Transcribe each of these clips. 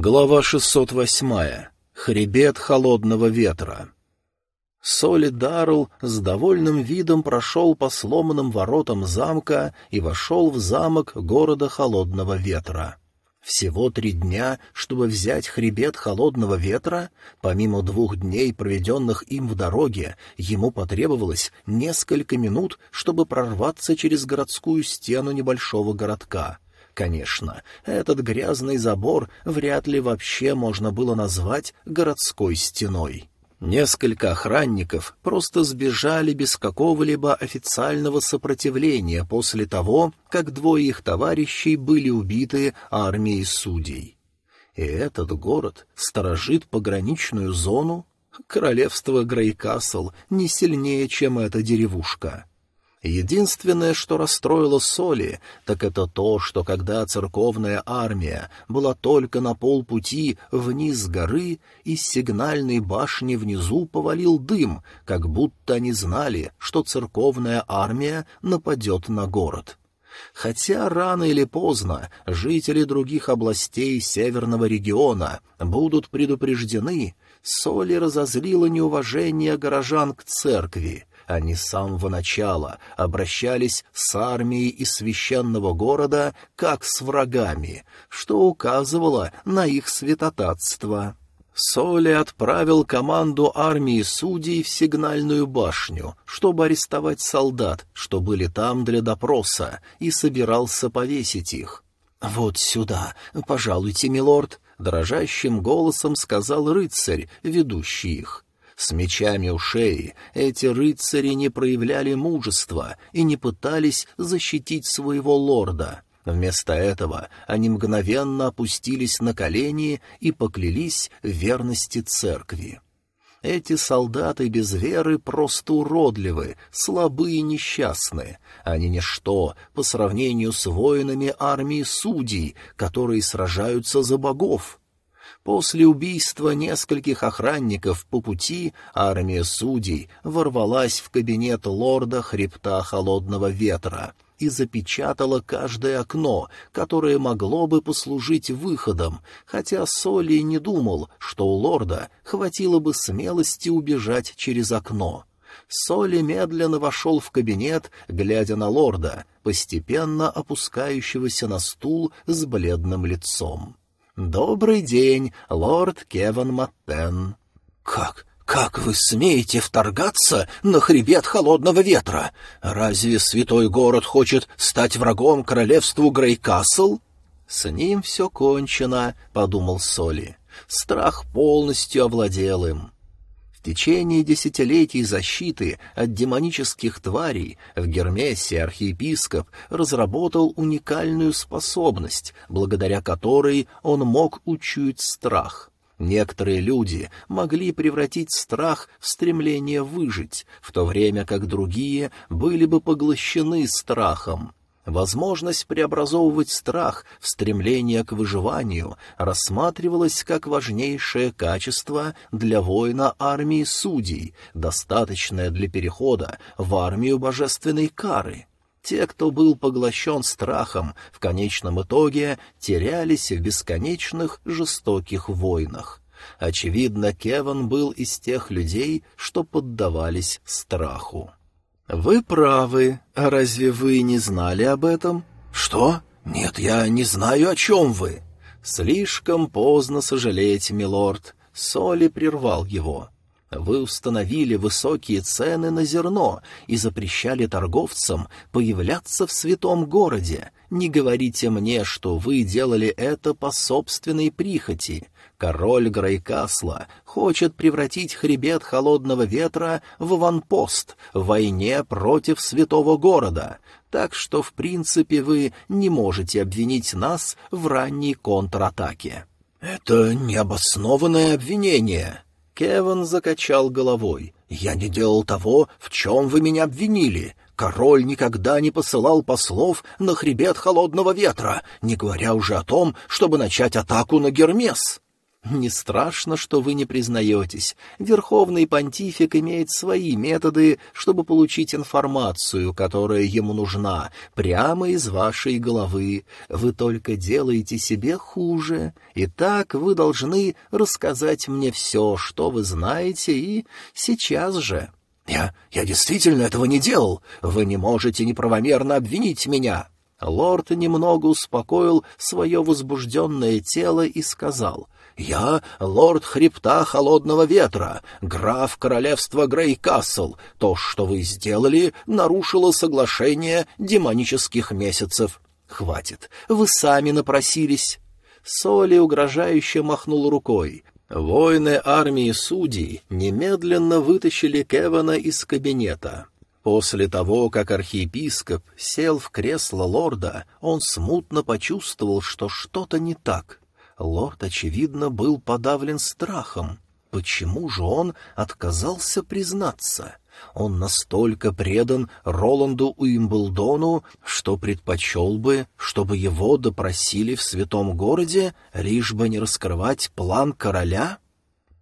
Глава 608. Хребет холодного ветра. Соли Дарл с довольным видом прошел по сломанным воротам замка и вошел в замок города холодного ветра. Всего три дня, чтобы взять хребет холодного ветра? Помимо двух дней, проведенных им в дороге, ему потребовалось несколько минут, чтобы прорваться через городскую стену небольшого городка — Конечно, этот грязный забор вряд ли вообще можно было назвать городской стеной. Несколько охранников просто сбежали без какого-либо официального сопротивления после того, как двое их товарищей были убиты армией судей. И этот город сторожит пограничную зону? Королевство Грейкасл не сильнее, чем эта деревушка. Единственное, что расстроило Соли, так это то, что когда церковная армия была только на полпути вниз горы, из сигнальной башни внизу повалил дым, как будто они знали, что церковная армия нападет на город. Хотя рано или поздно жители других областей северного региона будут предупреждены, Соли разозлило неуважение горожан к церкви, они с самого начала обращались с армией из священного города как с врагами, что указывало на их святотатство. Соли отправил команду армии судей в сигнальную башню, чтобы арестовать солдат, что были там для допроса, и собирался повесить их. «Вот сюда, пожалуйте, милорд», — дрожащим голосом сказал рыцарь, ведущий их. С мечами у шеи эти рыцари не проявляли мужества и не пытались защитить своего лорда. Вместо этого они мгновенно опустились на колени и поклялись верности церкви. Эти солдаты без веры просто уродливы, слабы и несчастны. Они ничто по сравнению с воинами армии судей, которые сражаются за богов. После убийства нескольких охранников по пути армия судей ворвалась в кабинет лорда хребта холодного ветра и запечатала каждое окно, которое могло бы послужить выходом, хотя Соли не думал, что у лорда хватило бы смелости убежать через окно. Соли медленно вошел в кабинет, глядя на лорда, постепенно опускающегося на стул с бледным лицом. «Добрый день, лорд Кеван Маттен». «Как? Как вы смеете вторгаться на хребет холодного ветра? Разве святой город хочет стать врагом королевству Грейкасл?» «С ним все кончено», — подумал Соли. Страх полностью овладел им. В течение десятилетий защиты от демонических тварей в Гермесе архиепископ разработал уникальную способность, благодаря которой он мог учуять страх. Некоторые люди могли превратить страх в стремление выжить, в то время как другие были бы поглощены страхом. Возможность преобразовывать страх в стремление к выживанию рассматривалась как важнейшее качество для воина армии судей, достаточное для перехода в армию божественной кары. Те, кто был поглощен страхом, в конечном итоге терялись в бесконечных жестоких войнах. Очевидно, Кеван был из тех людей, что поддавались страху. «Вы правы. А разве вы не знали об этом?» «Что? Нет, я не знаю, о чем вы». «Слишком поздно сожалеть, милорд». Соли прервал его. Вы установили высокие цены на зерно и запрещали торговцам появляться в святом городе. Не говорите мне, что вы делали это по собственной прихоти. Король Грейкасла хочет превратить хребет холодного ветра в аванпост в войне против святого города, так что, в принципе, вы не можете обвинить нас в ранней контратаке». «Это необоснованное обвинение», Кеван закачал головой. «Я не делал того, в чем вы меня обвинили. Король никогда не посылал послов на хребет холодного ветра, не говоря уже о том, чтобы начать атаку на Гермес». Не страшно, что вы не признаетесь. Верховный понтифик имеет свои методы, чтобы получить информацию, которая ему нужна, прямо из вашей головы. Вы только делаете себе хуже. И так вы должны рассказать мне все, что вы знаете, и сейчас же. Я... я действительно этого не делал. Вы не можете неправомерно обвинить меня. Лорд немного успокоил свое возбужденное тело и сказал — «Я лорд хребта холодного ветра, граф королевства Грейкасл. То, что вы сделали, нарушило соглашение демонических месяцев. Хватит, вы сами напросились». Соли угрожающе махнул рукой. Воины армии судей немедленно вытащили Кевана из кабинета. После того, как архиепископ сел в кресло лорда, он смутно почувствовал, что что-то не так. Лорд, очевидно, был подавлен страхом. Почему же он отказался признаться? Он настолько предан Роланду Уимблдону, что предпочел бы, чтобы его допросили в святом городе, лишь бы не раскрывать план короля?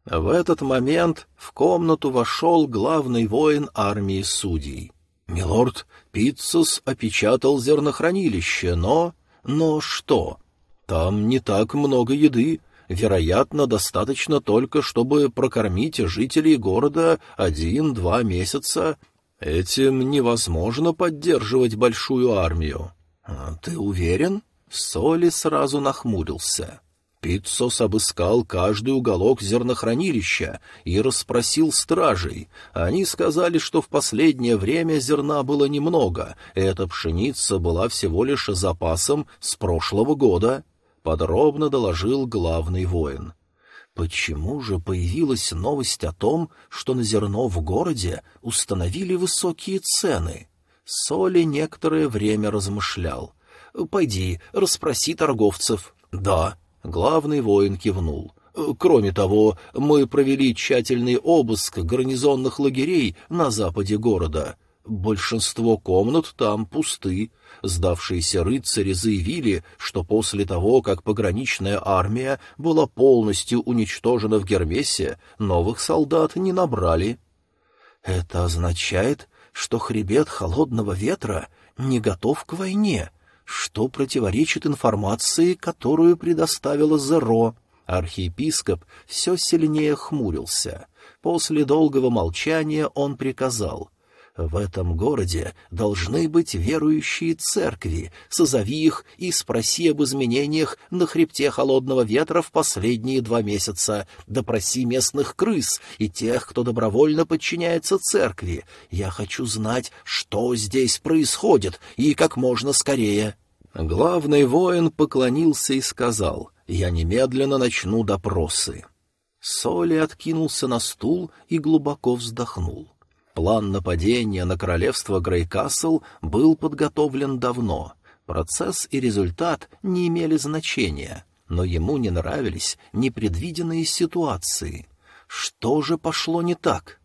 В этот момент в комнату вошел главный воин армии судей. «Милорд, Пиццус опечатал зернохранилище, но...» «Но что?» Там не так много еды, вероятно, достаточно только, чтобы прокормить жителей города один-два месяца. Этим невозможно поддерживать большую армию. А ты уверен? Соли сразу нахмурился. Пиццос обыскал каждый уголок зернохранилища и расспросил стражей. Они сказали, что в последнее время зерна было немного, эта пшеница была всего лишь запасом с прошлого года подробно доложил главный воин. Почему же появилась новость о том, что на зерно в городе установили высокие цены? Соли некоторое время размышлял. «Пойди, расспроси торговцев». «Да», — главный воин кивнул. «Кроме того, мы провели тщательный обыск гарнизонных лагерей на западе города. Большинство комнат там пусты. Сдавшиеся рыцари заявили, что после того, как пограничная армия была полностью уничтожена в Гермесе, новых солдат не набрали. Это означает, что хребет холодного ветра не готов к войне, что противоречит информации, которую предоставила Зеро. Архиепископ все сильнее хмурился. После долгого молчания он приказал — в этом городе должны быть верующие церкви. Созови их и спроси об изменениях на хребте холодного ветра в последние два месяца. Допроси местных крыс и тех, кто добровольно подчиняется церкви. Я хочу знать, что здесь происходит, и как можно скорее». Главный воин поклонился и сказал, «Я немедленно начну допросы». Соли откинулся на стул и глубоко вздохнул. План нападения на королевство Грейкасл был подготовлен давно. Процесс и результат не имели значения, но ему не нравились непредвиденные ситуации. Что же пошло не так?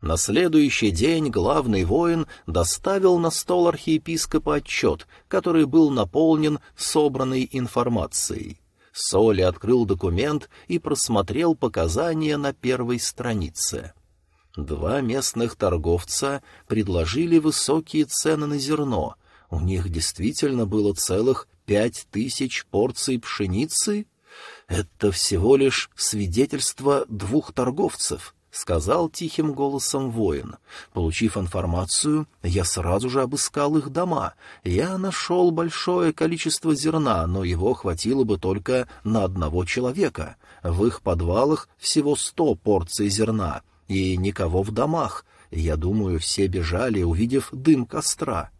На следующий день главный воин доставил на стол архиепископа отчет, который был наполнен собранной информацией. Соли открыл документ и просмотрел показания на первой странице. Два местных торговца предложили высокие цены на зерно. У них действительно было целых пять тысяч порций пшеницы? Это всего лишь свидетельство двух торговцев, — сказал тихим голосом воин. Получив информацию, я сразу же обыскал их дома. Я нашел большое количество зерна, но его хватило бы только на одного человека. В их подвалах всего сто порций зерна — и никого в домах. Я думаю, все бежали, увидев дым костра.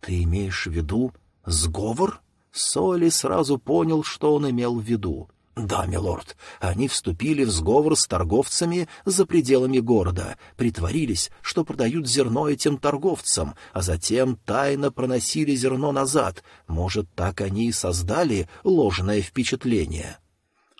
Ты имеешь в виду сговор? Соли сразу понял, что он имел в виду. «Да, милорд, они вступили в сговор с торговцами за пределами города, притворились, что продают зерно этим торговцам, а затем тайно проносили зерно назад. Может, так они и создали ложное впечатление».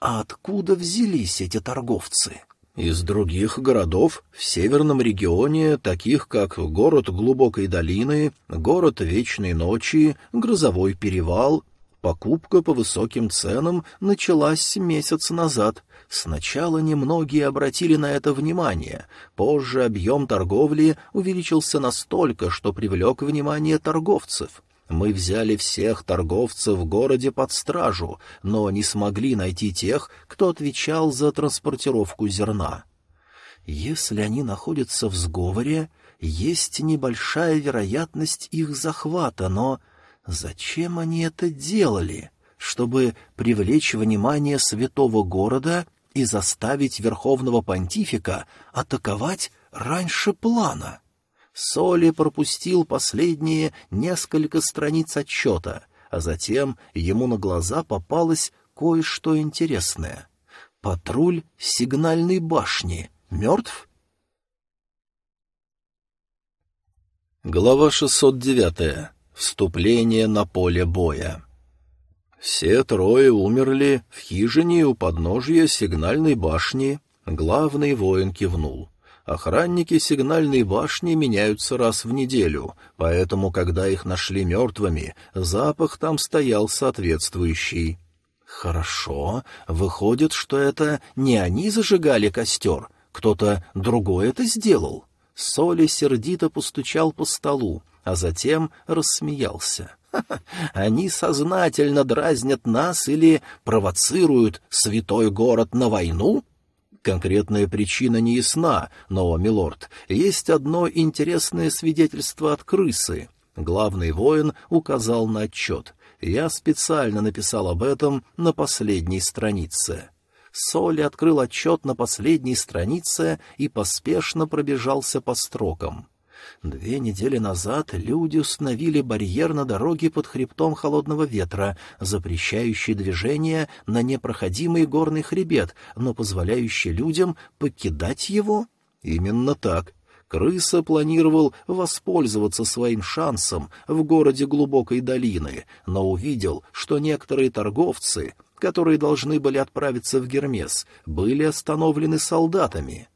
«А откуда взялись эти торговцы?» Из других городов в северном регионе, таких как город Глубокой долины, город Вечной ночи, Грозовой перевал, Покупка по высоким ценам началась месяц назад. Сначала немногие обратили на это внимание, позже объем торговли увеличился настолько, что привлек внимание торговцев. Мы взяли всех торговцев в городе под стражу, но не смогли найти тех, кто отвечал за транспортировку зерна. Если они находятся в сговоре, есть небольшая вероятность их захвата, но зачем они это делали? Чтобы привлечь внимание святого города и заставить верховного понтифика атаковать раньше плана? Соли пропустил последние несколько страниц отчета, а затем ему на глаза попалось кое-что интересное. Патруль сигнальной башни мертв? Глава 609. Вступление на поле боя. Все трое умерли в хижине у подножья сигнальной башни. Главный воин кивнул. Охранники сигнальной башни меняются раз в неделю, поэтому, когда их нашли мертвыми, запах там стоял соответствующий. Хорошо, выходит, что это не они зажигали костер, кто-то другой это сделал. Соли сердито постучал по столу, а затем рассмеялся. Ха -ха, они сознательно дразнят нас или провоцируют святой город на войну? Конкретная причина не ясна, но, милорд, есть одно интересное свидетельство от крысы. Главный воин указал на отчет. Я специально написал об этом на последней странице. Соли открыл отчет на последней странице и поспешно пробежался по строкам. Две недели назад люди установили барьер на дороге под хребтом холодного ветра, запрещающий движение на непроходимый горный хребет, но позволяющий людям покидать его? Именно так. Крыса планировал воспользоваться своим шансом в городе глубокой долины, но увидел, что некоторые торговцы, которые должны были отправиться в Гермес, были остановлены солдатами.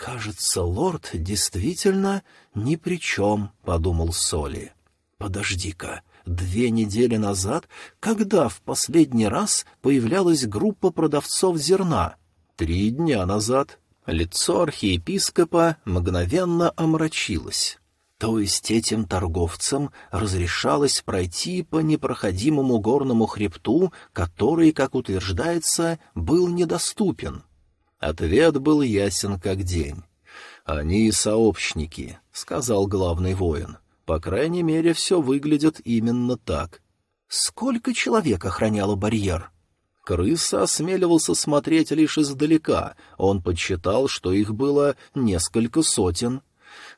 «Кажется, лорд действительно ни при чем», — подумал Соли. «Подожди-ка, две недели назад, когда в последний раз появлялась группа продавцов зерна?» «Три дня назад». Лицо архиепископа мгновенно омрачилось. То есть этим торговцам разрешалось пройти по непроходимому горному хребту, который, как утверждается, был недоступен. Ответ был ясен как день. «Они сообщники», — сказал главный воин. «По крайней мере, все выглядит именно так». «Сколько человек охраняло барьер?» Крыса осмеливался смотреть лишь издалека. Он подсчитал, что их было несколько сотен.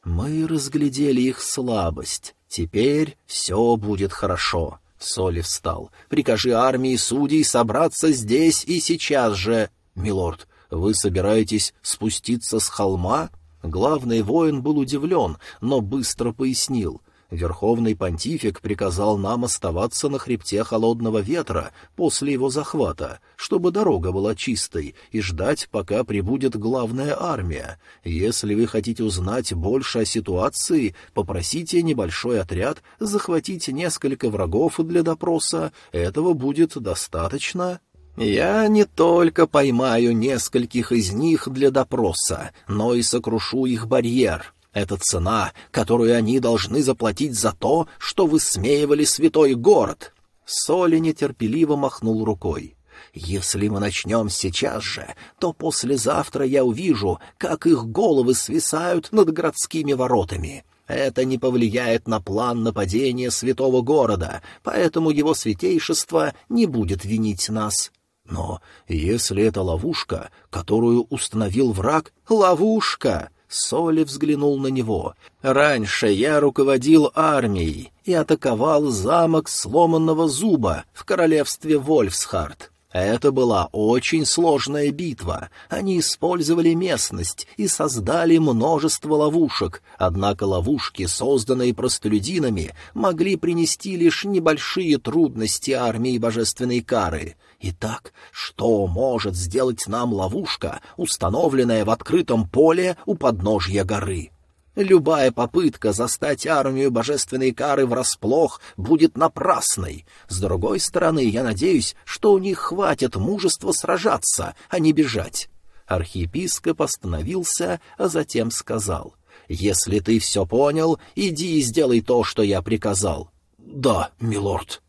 «Мы разглядели их слабость. Теперь все будет хорошо». Соли встал. «Прикажи армии судей собраться здесь и сейчас же». «Милорд, вы собираетесь спуститься с холма? Главный воин был удивлен, но быстро пояснил. Верховный понтифик приказал нам оставаться на хребте холодного ветра после его захвата, чтобы дорога была чистой, и ждать, пока прибудет главная армия. Если вы хотите узнать больше о ситуации, попросите небольшой отряд захватить несколько врагов для допроса. Этого будет достаточно. Я не только поймаю нескольких из них для допроса, но и сокрушу их барьер. Это цена, которую они должны заплатить за то, что высмеивали святой город. Соли нетерпеливо махнул рукой. Если мы начнем сейчас же, то послезавтра я увижу, как их головы свисают над городскими воротами. Это не повлияет на план нападения святого города, поэтому его святейшество не будет винить нас. Но если это ловушка, которую установил враг, ловушка! Соли взглянул на него. «Раньше я руководил армией и атаковал замок сломанного зуба в королевстве Вольфсхард. Это была очень сложная битва. Они использовали местность и создали множество ловушек, однако ловушки, созданные простолюдинами, могли принести лишь небольшие трудности армии божественной кары. Итак, что может сделать нам ловушка, установленная в открытом поле у подножья горы? Любая попытка застать армию божественной кары врасплох будет напрасной. С другой стороны, я надеюсь, что у них хватит мужества сражаться, а не бежать. Архиепископ остановился, а затем сказал. «Если ты все понял, иди и сделай то, что я приказал». «Да, милорд».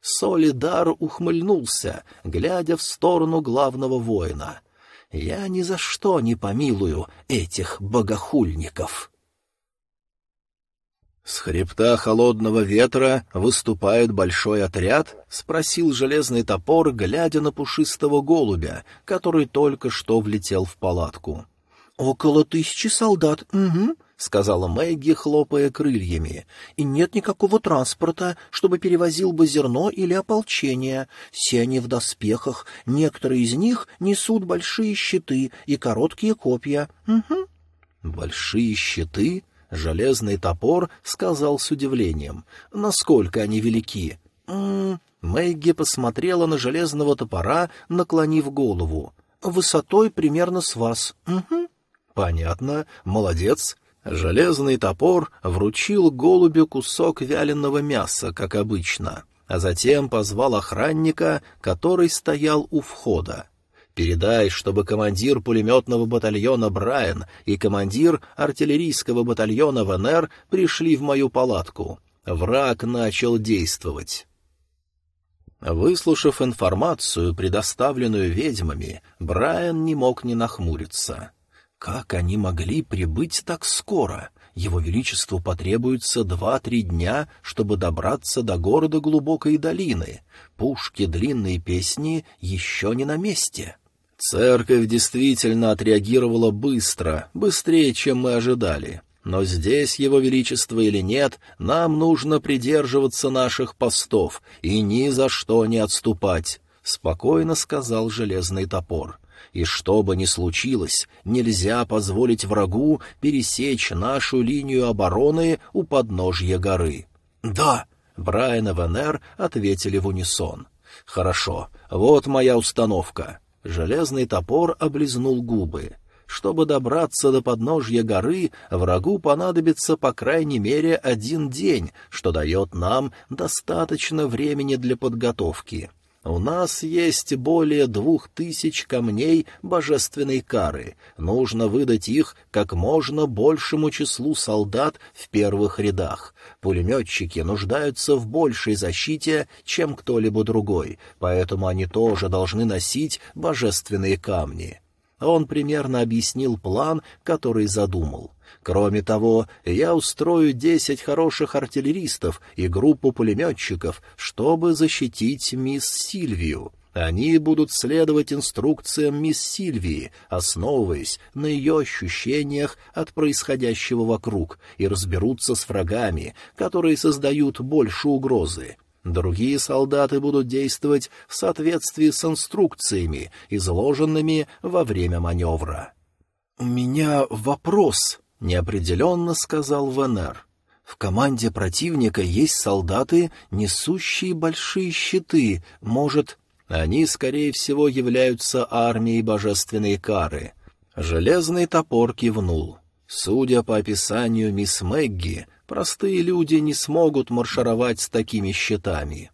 Солидар ухмыльнулся, глядя в сторону главного воина. «Я ни за что не помилую этих богохульников». «С хребта холодного ветра выступает большой отряд?» — спросил железный топор, глядя на пушистого голубя, который только что влетел в палатку. «Около тысячи солдат, угу», — сказала Мэгги, хлопая крыльями. «И нет никакого транспорта, чтобы перевозил бы зерно или ополчение. Все они в доспехах, некоторые из них несут большие щиты и короткие копья. Угу». «Большие щиты?» Железный топор сказал с удивлением. «Насколько они велики?» М -м -м. Мэгги посмотрела на железного топора, наклонив голову. «Высотой примерно с вас». «Угу». «Понятно. Молодец». Железный топор вручил голубю кусок вяленого мяса, как обычно, а затем позвал охранника, который стоял у входа. Передай, чтобы командир пулеметного батальона Брайан и командир артиллерийского батальона ВНР пришли в мою палатку. Враг начал действовать. Выслушав информацию, предоставленную ведьмами, Брайан не мог не нахмуриться. Как они могли прибыть так скоро? Его Величеству потребуется два-три дня, чтобы добраться до города глубокой долины. Пушки длинной песни еще не на месте. Церковь действительно отреагировала быстро, быстрее, чем мы ожидали. Но здесь его величество или нет, нам нужно придерживаться наших постов и ни за что не отступать, — спокойно сказал железный топор. И что бы ни случилось, нельзя позволить врагу пересечь нашу линию обороны у подножья горы. — Да, — Брайан и Венер ответили в унисон. — Хорошо, вот моя установка. Железный топор облизнул губы. Чтобы добраться до подножья горы, врагу понадобится по крайней мере один день, что дает нам достаточно времени для подготовки. У нас есть более двух тысяч камней божественной кары. Нужно выдать их как можно большему числу солдат в первых рядах. Пулеметчики нуждаются в большей защите, чем кто-либо другой, поэтому они тоже должны носить божественные камни. Он примерно объяснил план, который задумал. Кроме того, я устрою десять хороших артиллеристов и группу пулеметчиков, чтобы защитить мисс Сильвию. Они будут следовать инструкциям мисс Сильвии, основываясь на ее ощущениях от происходящего вокруг, и разберутся с врагами, которые создают больше угрозы. Другие солдаты будут действовать в соответствии с инструкциями, изложенными во время маневра. «У меня вопрос», — неопределенно сказал Венер. «В команде противника есть солдаты, несущие большие щиты. Может, они, скорее всего, являются армией божественной кары». Железный топор кивнул. Судя по описанию мисс Мэгги, простые люди не смогут маршировать с такими щитами.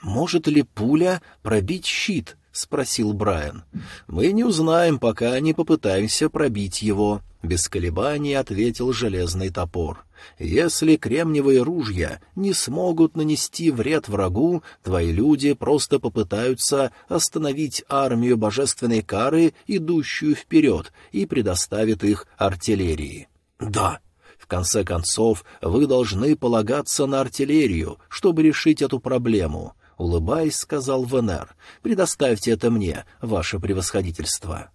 «Может ли пуля пробить щит?» — спросил Брайан. «Мы не узнаем, пока не попытаемся пробить его», — без колебаний ответил железный топор. «Если кремниевые ружья не смогут нанести вред врагу, твои люди просто попытаются остановить армию божественной кары, идущую вперед, и предоставят их артиллерии». «Да», в конце концов, вы должны полагаться на артиллерию, чтобы решить эту проблему улыбаясь, сказал Венер. «Предоставьте это мне, ваше превосходительство».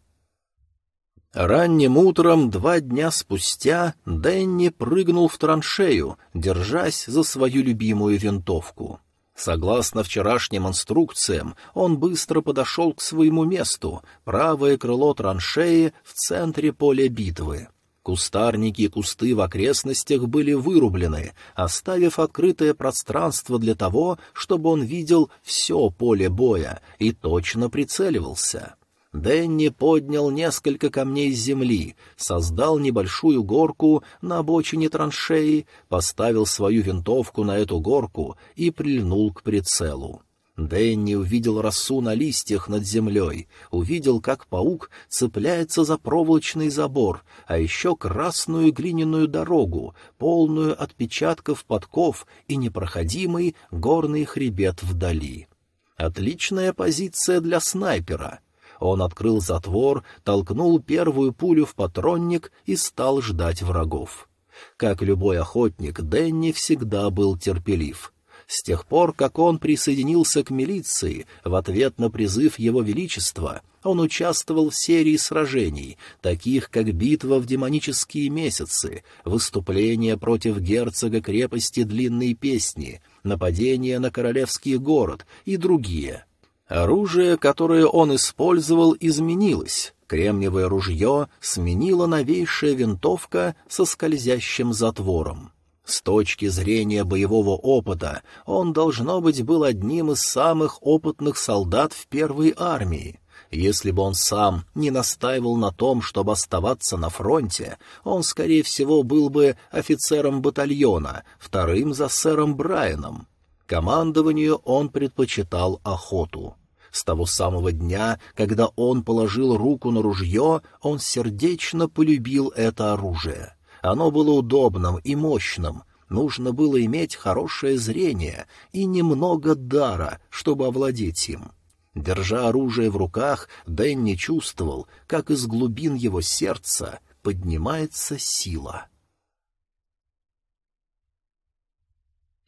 Ранним утром, два дня спустя, Дэнни прыгнул в траншею, держась за свою любимую винтовку. Согласно вчерашним инструкциям, он быстро подошел к своему месту, правое крыло траншеи в центре поля битвы. Кустарники и кусты в окрестностях были вырублены, оставив открытое пространство для того, чтобы он видел все поле боя и точно прицеливался. Дэнни поднял несколько камней с земли, создал небольшую горку на обочине траншеи, поставил свою винтовку на эту горку и прильнул к прицелу. Дэнни увидел росу на листьях над землей, увидел, как паук цепляется за проволочный забор, а еще красную глиняную дорогу, полную отпечатков подков и непроходимый горный хребет вдали. Отличная позиция для снайпера. Он открыл затвор, толкнул первую пулю в патронник и стал ждать врагов. Как любой охотник, Дэнни всегда был терпелив — с тех пор, как он присоединился к милиции в ответ на призыв Его Величества, он участвовал в серии сражений, таких как битва в демонические месяцы, выступление против герцога крепости Длинной Песни, нападение на королевский город и другие. Оружие, которое он использовал, изменилось. Кремниевое ружье сменила новейшая винтовка со скользящим затвором. С точки зрения боевого опыта он, должно быть, был одним из самых опытных солдат в первой армии. Если бы он сам не настаивал на том, чтобы оставаться на фронте, он, скорее всего, был бы офицером батальона, вторым за сэром Брайаном. Командованию он предпочитал охоту. С того самого дня, когда он положил руку на ружье, он сердечно полюбил это оружие — оно было удобным и мощным, нужно было иметь хорошее зрение и немного дара, чтобы овладеть им. Держа оружие в руках, Дэнни чувствовал, как из глубин его сердца поднимается сила.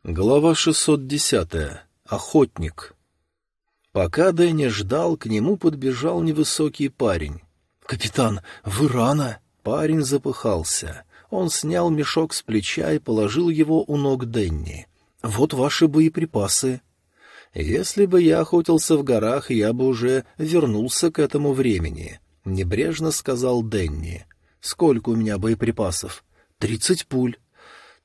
Глава 610. Охотник. Пока Дэнни ждал, к нему подбежал невысокий парень. «Капитан, вы рано!» Парень запыхался. Он снял мешок с плеча и положил его у ног Денни. «Вот ваши боеприпасы». «Если бы я охотился в горах, я бы уже вернулся к этому времени», — небрежно сказал Денни. «Сколько у меня боеприпасов?» «Тридцать пуль».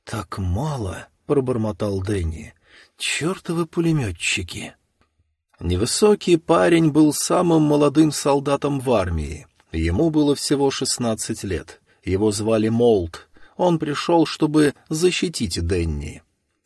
«Так мало», — пробормотал Денни. «Чертовы пулеметчики». Невысокий парень был самым молодым солдатом в армии. Ему было всего шестнадцать лет. Его звали Молт. Он пришел, чтобы защитить Денни.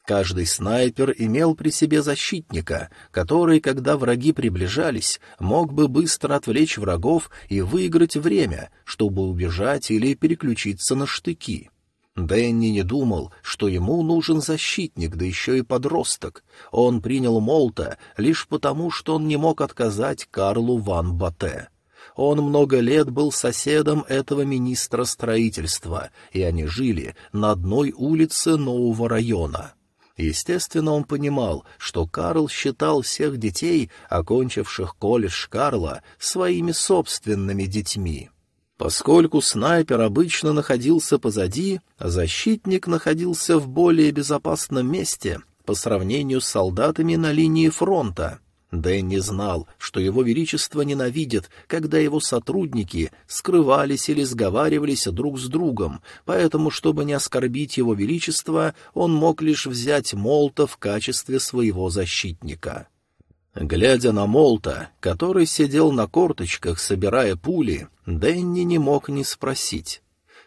Каждый снайпер имел при себе защитника, который, когда враги приближались, мог бы быстро отвлечь врагов и выиграть время, чтобы убежать или переключиться на штыки. Дэнни не думал, что ему нужен защитник, да еще и подросток. Он принял Молта лишь потому, что он не мог отказать Карлу Ван Батте. Он много лет был соседом этого министра строительства, и они жили на одной улице нового района. Естественно, он понимал, что Карл считал всех детей, окончивших колледж Карла, своими собственными детьми. Поскольку снайпер обычно находился позади, а защитник находился в более безопасном месте по сравнению с солдатами на линии фронта — Дэнни знал, что его величество ненавидит, когда его сотрудники скрывались или сговаривались друг с другом, поэтому, чтобы не оскорбить его величество, он мог лишь взять Молта в качестве своего защитника. Глядя на Молта, который сидел на корточках, собирая пули, Дэнни не мог не спросить.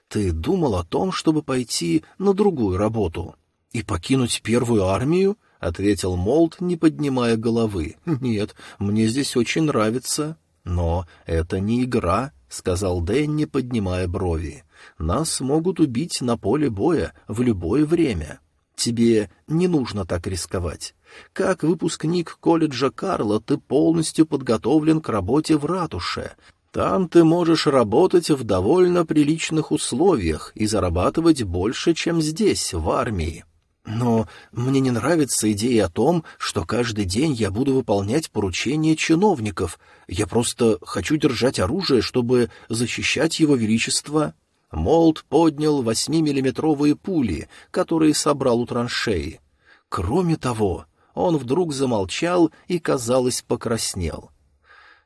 «Ты думал о том, чтобы пойти на другую работу и покинуть первую армию?» — ответил Молт, не поднимая головы. «Нет, мне здесь очень нравится». «Но это не игра», — сказал Дэнни, поднимая брови. «Нас могут убить на поле боя в любое время. Тебе не нужно так рисковать. Как выпускник колледжа Карла ты полностью подготовлен к работе в ратуше. Там ты можешь работать в довольно приличных условиях и зарабатывать больше, чем здесь, в армии. Но мне не нравится идея о том, что каждый день я буду выполнять поручения чиновников. Я просто хочу держать оружие, чтобы защищать его величество. Молд поднял восьмимиллиметровые пули, которые собрал у траншеи. Кроме того, он вдруг замолчал и, казалось, покраснел.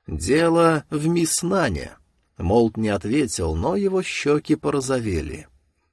«Дело в мисс Нане». Молд не ответил, но его щеки порозовели.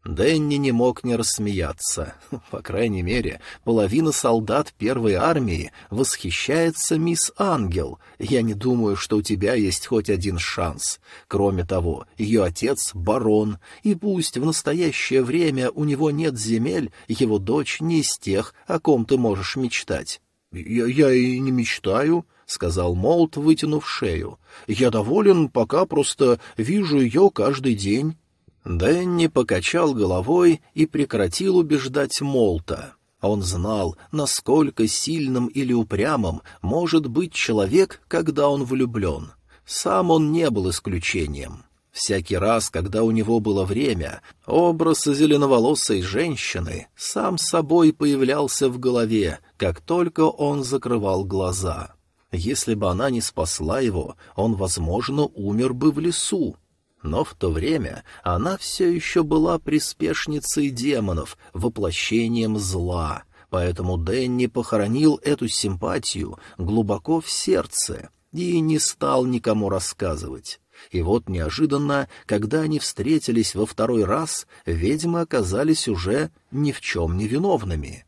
Дэнни не мог не рассмеяться. По крайней мере, половина солдат первой армии восхищается мисс Ангел. Я не думаю, что у тебя есть хоть один шанс. Кроме того, ее отец — барон, и пусть в настоящее время у него нет земель, его дочь не из тех, о ком ты можешь мечтать. «Я, я и не мечтаю», — сказал Молт, вытянув шею. «Я доволен, пока просто вижу ее каждый день». Дэнни покачал головой и прекратил убеждать Молта. Он знал, насколько сильным или упрямым может быть человек, когда он влюблен. Сам он не был исключением. Всякий раз, когда у него было время, образ зеленоволосой женщины сам собой появлялся в голове, как только он закрывал глаза. Если бы она не спасла его, он, возможно, умер бы в лесу. Но в то время она все еще была приспешницей демонов, воплощением зла, поэтому Дэнни похоронил эту симпатию глубоко в сердце и не стал никому рассказывать. И вот неожиданно, когда они встретились во второй раз, ведьмы оказались уже ни в чем не виновными.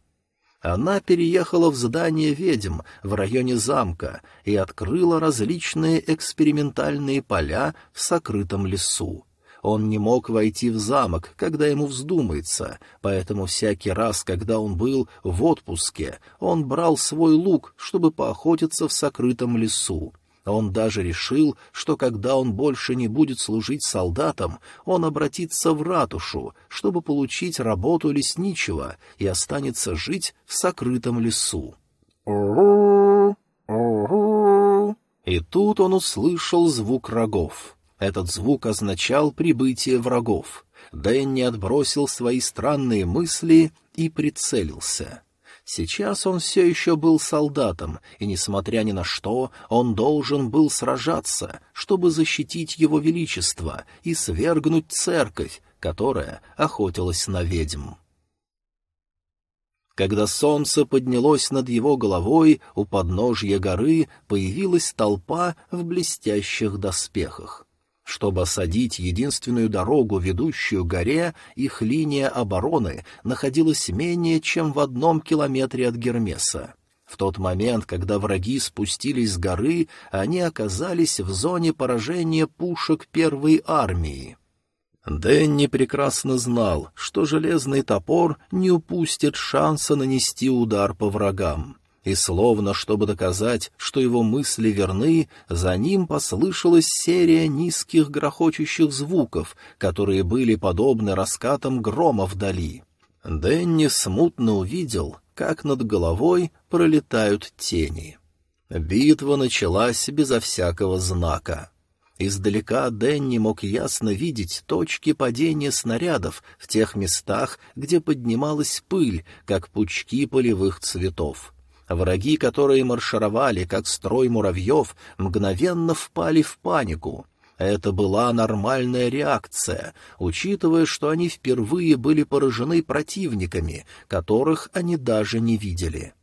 Она переехала в здание ведьм в районе замка и открыла различные экспериментальные поля в сокрытом лесу. Он не мог войти в замок, когда ему вздумается, поэтому всякий раз, когда он был в отпуске, он брал свой лук, чтобы поохотиться в сокрытом лесу. Он даже решил, что когда он больше не будет служить солдатам, он обратится в ратушу, чтобы получить работу лесничего и останется жить в сокрытом лесу. И тут он услышал звук рогов. Этот звук означал прибытие врагов. Дэнни отбросил свои странные мысли и прицелился. Сейчас он все еще был солдатом, и, несмотря ни на что, он должен был сражаться, чтобы защитить его величество и свергнуть церковь, которая охотилась на ведьм. Когда солнце поднялось над его головой, у подножья горы появилась толпа в блестящих доспехах. Чтобы осадить единственную дорогу, ведущую к горе, их линия обороны находилась менее чем в одном километре от Гермеса. В тот момент, когда враги спустились с горы, они оказались в зоне поражения пушек первой армии. Дэнни прекрасно знал, что железный топор не упустит шанса нанести удар по врагам и словно чтобы доказать, что его мысли верны, за ним послышалась серия низких грохочущих звуков, которые были подобны раскатам грома вдали. Дэнни смутно увидел, как над головой пролетают тени. Битва началась безо всякого знака. Издалека Дэнни мог ясно видеть точки падения снарядов в тех местах, где поднималась пыль, как пучки полевых цветов. Враги, которые маршировали, как строй муравьев, мгновенно впали в панику. Это была нормальная реакция, учитывая, что они впервые были поражены противниками, которых они даже не видели.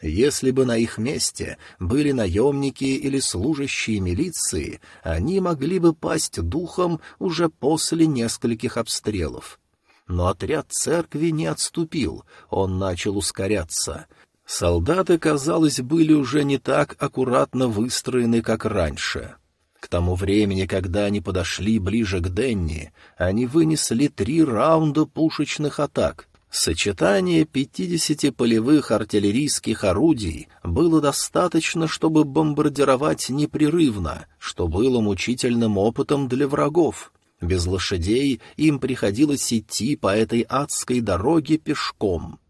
Если бы на их месте были наемники или служащие милиции, они могли бы пасть духом уже после нескольких обстрелов. Но отряд церкви не отступил, он начал ускоряться — Солдаты, казалось, были уже не так аккуратно выстроены, как раньше. К тому времени, когда они подошли ближе к Денни, они вынесли три раунда пушечных атак. Сочетание пятидесяти полевых артиллерийских орудий было достаточно, чтобы бомбардировать непрерывно, что было мучительным опытом для врагов. Без лошадей им приходилось идти по этой адской дороге пешком.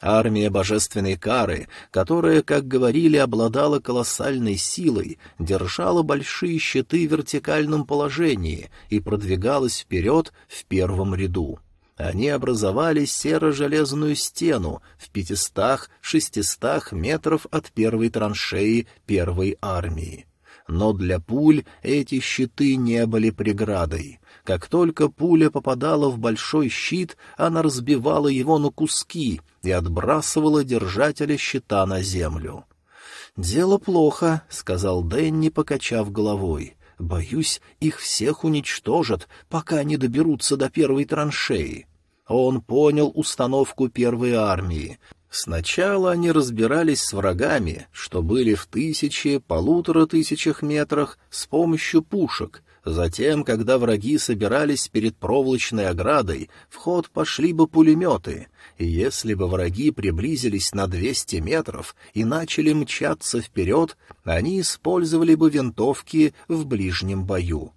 Армия божественной кары, которая, как говорили, обладала колоссальной силой, держала большие щиты в вертикальном положении и продвигалась вперед в первом ряду. Они образовали серо-железную стену в пятистах-шестистах метров от первой траншеи первой армии. Но для пуль эти щиты не были преградой. Как только пуля попадала в большой щит, она разбивала его на куски и отбрасывала держателя щита на землю. «Дело плохо», — сказал Дэнни, покачав головой. «Боюсь, их всех уничтожат, пока они доберутся до первой траншеи». Он понял установку первой армии. Сначала они разбирались с врагами, что были в тысячи, полутора тысячах метрах, с помощью пушек. Затем, когда враги собирались перед проволочной оградой, в ход пошли бы пулеметы, если бы враги приблизились на 200 метров и начали мчаться вперед, они использовали бы винтовки в ближнем бою.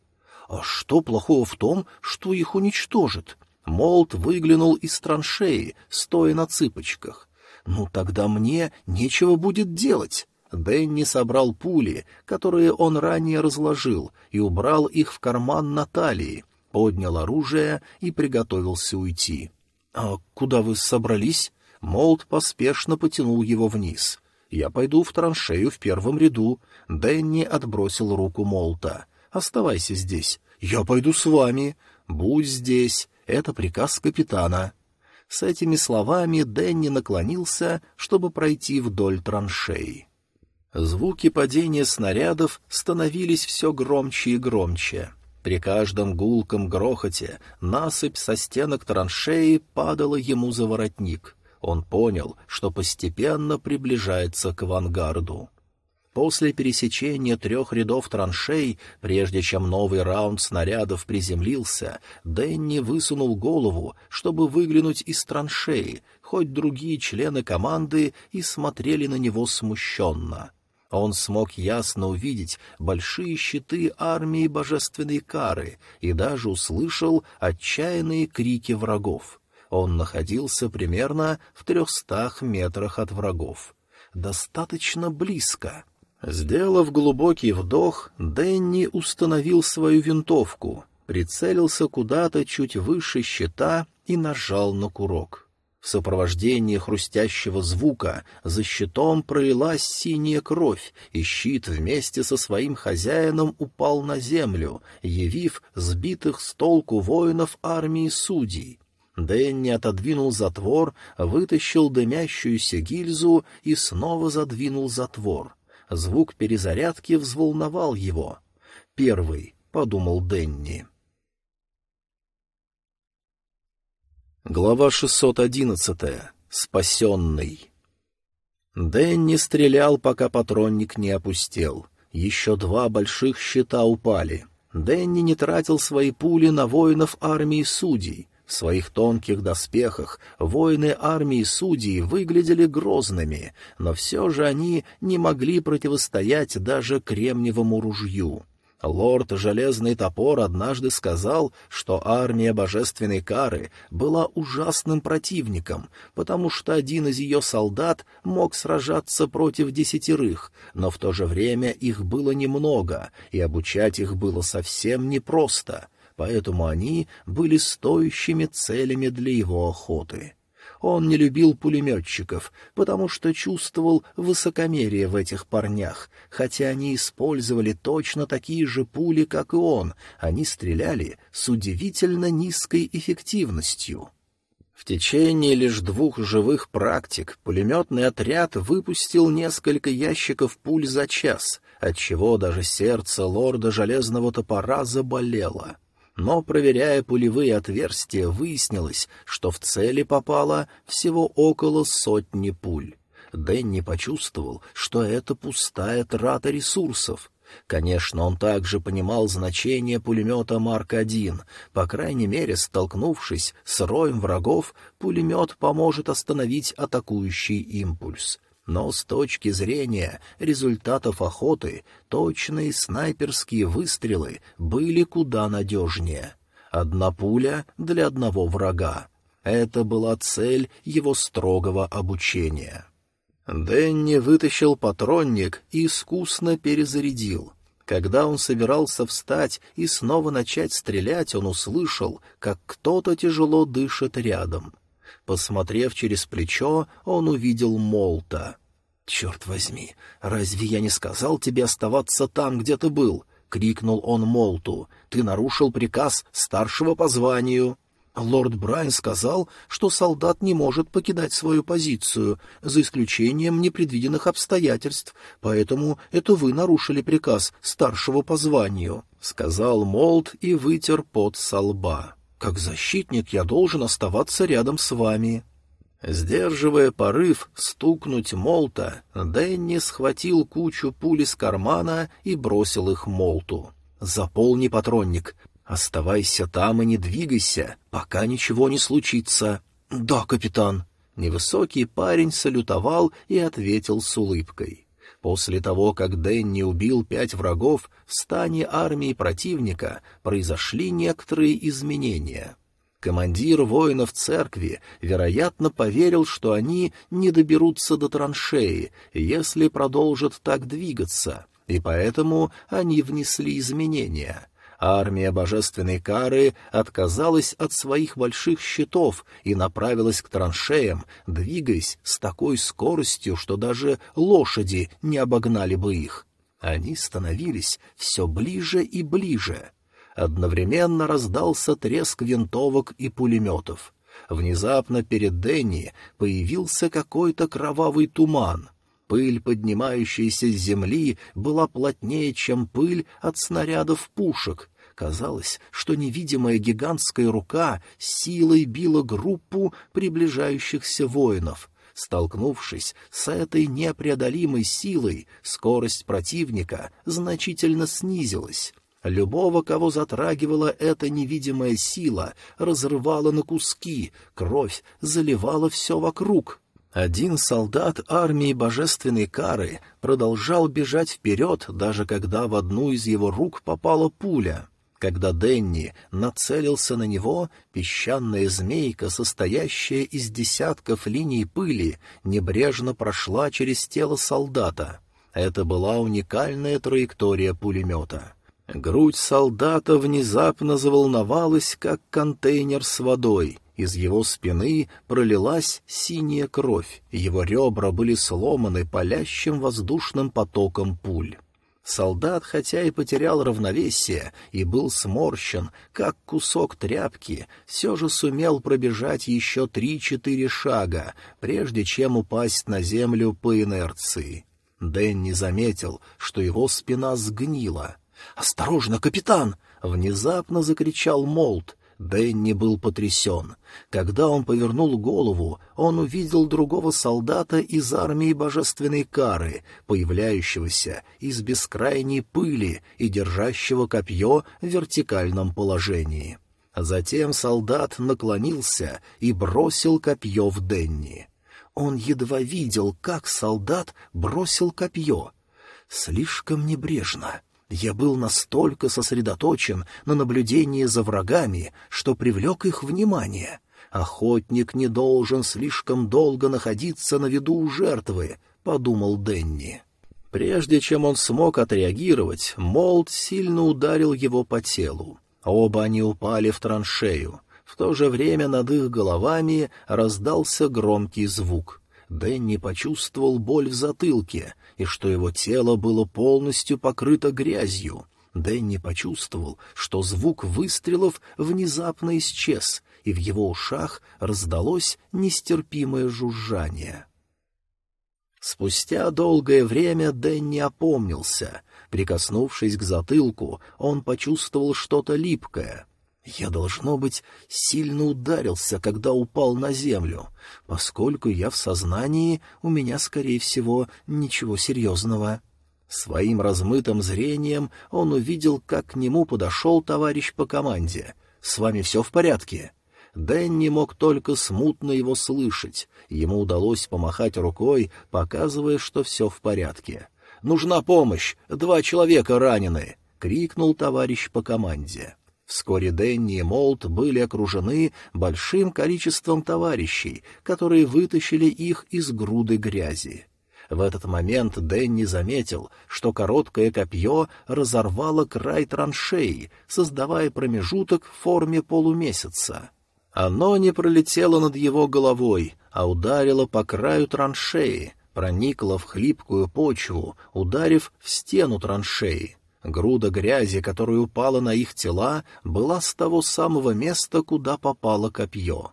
А что плохого в том, что их уничтожит? Молт выглянул из траншеи, стоя на цыпочках. «Ну тогда мне нечего будет делать». Дэнни собрал пули, которые он ранее разложил, и убрал их в карман Натальи, поднял оружие и приготовился уйти. «А куда вы собрались?» Молт поспешно потянул его вниз. «Я пойду в траншею в первом ряду». Дэнни отбросил руку Молта. «Оставайся здесь. Я пойду с вами. Будь здесь. Это приказ капитана». С этими словами Дэнни наклонился, чтобы пройти вдоль траншей. Звуки падения снарядов становились все громче и громче. При каждом гулком грохоте насыпь со стенок траншеи падала ему за воротник. Он понял, что постепенно приближается к авангарду. После пересечения трех рядов траншей, прежде чем новый раунд снарядов приземлился, Дэнни высунул голову, чтобы выглянуть из траншеи, хоть другие члены команды и смотрели на него смущенно. Он смог ясно увидеть большие щиты армии божественной кары и даже услышал отчаянные крики врагов. Он находился примерно в трехстах метрах от врагов. Достаточно близко. Сделав глубокий вдох, Дэнни установил свою винтовку, прицелился куда-то чуть выше щита и нажал на курок. В сопровождении хрустящего звука за щитом пролилась синяя кровь, и щит вместе со своим хозяином упал на землю, явив сбитых с толку воинов армии судей. Дэнни отодвинул затвор, вытащил дымящуюся гильзу и снова задвинул затвор — Звук перезарядки взволновал его. «Первый», — подумал Денни. Глава 611. Спасенный. Дэнни стрелял, пока патронник не опустел. Еще два больших щита упали. Дэнни не тратил свои пули на воинов армии судей. В своих тонких доспехах воины армии судей выглядели грозными, но все же они не могли противостоять даже кремниевому ружью. Лорд Железный Топор однажды сказал, что армия Божественной Кары была ужасным противником, потому что один из ее солдат мог сражаться против десятерых, но в то же время их было немного, и обучать их было совсем непросто — поэтому они были стоящими целями для его охоты. Он не любил пулеметчиков, потому что чувствовал высокомерие в этих парнях, хотя они использовали точно такие же пули, как и он, они стреляли с удивительно низкой эффективностью. В течение лишь двух живых практик пулеметный отряд выпустил несколько ящиков пуль за час, отчего даже сердце лорда Железного Топора заболело но, проверяя пулевые отверстия, выяснилось, что в цели попало всего около сотни пуль. Дэнни почувствовал, что это пустая трата ресурсов. Конечно, он также понимал значение пулемета Марк-1. По крайней мере, столкнувшись с роем врагов, пулемет поможет остановить атакующий импульс — но с точки зрения результатов охоты точные снайперские выстрелы были куда надежнее. Одна пуля для одного врага. Это была цель его строгого обучения. Дэнни вытащил патронник и искусно перезарядил. Когда он собирался встать и снова начать стрелять, он услышал, как кто-то тяжело дышит рядом. Посмотрев через плечо, он увидел Молта. «Черт возьми, разве я не сказал тебе оставаться там, где ты был?» — крикнул он Молту. «Ты нарушил приказ старшего по званию». Лорд Брайан сказал, что солдат не может покидать свою позицию, за исключением непредвиденных обстоятельств, поэтому это вы нарушили приказ старшего по званию, — сказал Молт и вытер пот со лба. Как защитник я должен оставаться рядом с вами». Сдерживая порыв стукнуть Молта, Дэнни схватил кучу пуль из кармана и бросил их Молту. «Заполни патронник. Оставайся там и не двигайся, пока ничего не случится». «Да, капитан». Невысокий парень салютовал и ответил с улыбкой. После того, как Дэнни убил пять врагов, в стане армии противника произошли некоторые изменения. Командир воинов церкви, вероятно, поверил, что они не доберутся до траншеи, если продолжат так двигаться, и поэтому они внесли изменения — Армия божественной кары отказалась от своих больших щитов и направилась к траншеям, двигаясь с такой скоростью, что даже лошади не обогнали бы их. Они становились все ближе и ближе. Одновременно раздался треск винтовок и пулеметов. Внезапно перед Дэнни появился какой-то кровавый туман — Пыль, поднимающаяся с земли, была плотнее, чем пыль от снарядов пушек, Казалось, что невидимая гигантская рука силой била группу приближающихся воинов. Столкнувшись с этой непреодолимой силой, скорость противника значительно снизилась. Любого, кого затрагивала эта невидимая сила, разрывала на куски, кровь заливала все вокруг. Один солдат армии божественной кары продолжал бежать вперед, даже когда в одну из его рук попала пуля. Когда Денни нацелился на него, песчаная змейка, состоящая из десятков линий пыли, небрежно прошла через тело солдата. Это была уникальная траектория пулемета. Грудь солдата внезапно заволновалась, как контейнер с водой. Из его спины пролилась синяя кровь, его ребра были сломаны палящим воздушным потоком пуль. Солдат, хотя и потерял равновесие и был сморщен, как кусок тряпки, все же сумел пробежать еще три-четыре шага, прежде чем упасть на землю по инерции. Дэнни заметил, что его спина сгнила. «Осторожно, капитан!» — внезапно закричал Молт. Дэнни был потрясен. Когда он повернул голову, он увидел другого солдата из армии божественной кары, появляющегося из бескрайней пыли и держащего копье в вертикальном положении. Затем солдат наклонился и бросил копье в Денни. Он едва видел, как солдат бросил копье. Слишком небрежно. Я был настолько сосредоточен на наблюдении за врагами, что привлек их внимание. Охотник не должен слишком долго находиться на виду у жертвы, — подумал Денни. Прежде чем он смог отреагировать, Молд сильно ударил его по телу. Оба они упали в траншею. В то же время над их головами раздался громкий звук. Дэнни почувствовал боль в затылке и что его тело было полностью покрыто грязью. Дэнни почувствовал, что звук выстрелов внезапно исчез, и в его ушах раздалось нестерпимое жужжание. Спустя долгое время Дэнни опомнился. Прикоснувшись к затылку, он почувствовал что-то липкое — я, должно быть, сильно ударился, когда упал на землю. Поскольку я в сознании, у меня, скорее всего, ничего серьезного. Своим размытым зрением он увидел, как к нему подошел товарищ по команде. «С вами все в порядке?» Дэнни мог только смутно его слышать. Ему удалось помахать рукой, показывая, что все в порядке. «Нужна помощь! Два человека ранены!» — крикнул товарищ по команде. Вскоре Дэнни и Молт были окружены большим количеством товарищей, которые вытащили их из груды грязи. В этот момент Дэнни заметил, что короткое копье разорвало край траншеи, создавая промежуток в форме полумесяца. Оно не пролетело над его головой, а ударило по краю траншеи, проникло в хлипкую почву, ударив в стену траншеи. Груда грязи, которая упала на их тела, была с того самого места, куда попало копье.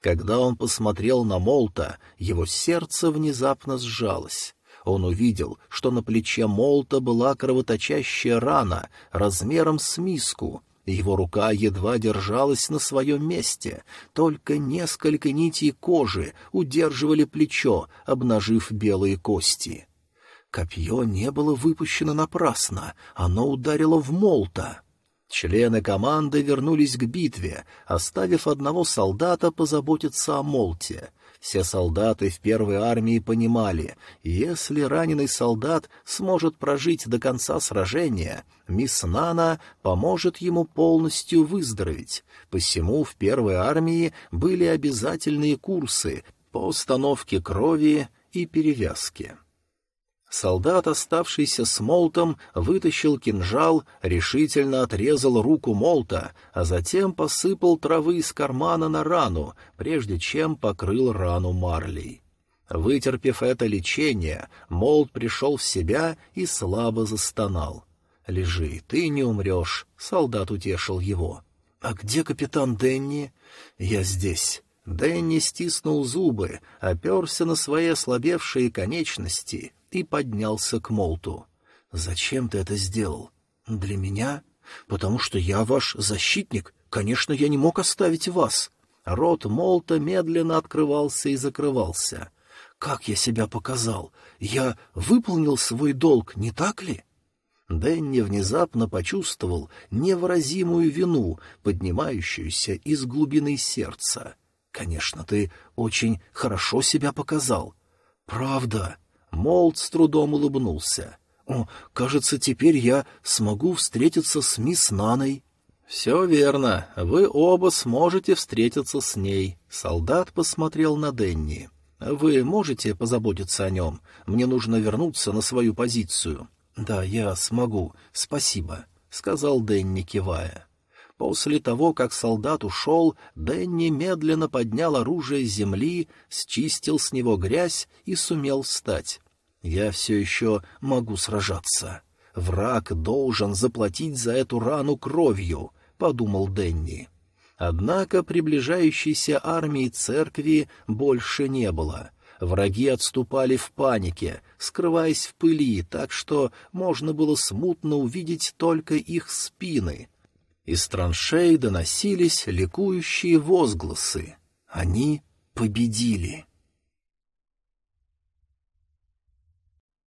Когда он посмотрел на Молта, его сердце внезапно сжалось. Он увидел, что на плече Молта была кровоточащая рана размером с миску, Его рука едва держалась на своем месте, только несколько нитей кожи удерживали плечо, обнажив белые кости. Копье не было выпущено напрасно, оно ударило в молта. Члены команды вернулись к битве, оставив одного солдата позаботиться о молте. Все солдаты в первой армии понимали, если раненый солдат сможет прожить до конца сражения, мисс Нана поможет ему полностью выздороветь. Посему в первой армии были обязательные курсы по установке крови и перевязке. Солдат, оставшийся с Молтом, вытащил кинжал, решительно отрезал руку Молта, а затем посыпал травы из кармана на рану, прежде чем покрыл рану марлей. Вытерпев это лечение, Молт пришел в себя и слабо застонал. «Лежи, ты не умрешь», — солдат утешил его. «А где капитан Денни?» «Я здесь». Дэнни стиснул зубы, оперся на свои ослабевшие конечности и поднялся к Молту. «Зачем ты это сделал? Для меня? Потому что я ваш защитник. Конечно, я не мог оставить вас». Рот Молта медленно открывался и закрывался. «Как я себя показал? Я выполнил свой долг, не так ли?» Дэнни внезапно почувствовал невыразимую вину, поднимающуюся из глубины сердца. «Конечно, ты очень хорошо себя показал». «Правда?» Молд с трудом улыбнулся. «О, кажется, теперь я смогу встретиться с мисс Наной». «Все верно. Вы оба сможете встретиться с ней». Солдат посмотрел на Денни. «Вы можете позаботиться о нем? Мне нужно вернуться на свою позицию». «Да, я смогу. Спасибо», — сказал Денни, кивая. После того, как солдат ушел, Дэнни медленно поднял оружие с земли, счистил с него грязь и сумел встать. «Я все еще могу сражаться. Враг должен заплатить за эту рану кровью», — подумал Дэнни. Однако приближающейся армии церкви больше не было. Враги отступали в панике, скрываясь в пыли, так что можно было смутно увидеть только их спины — из траншей доносились ликующие возгласы. Они победили.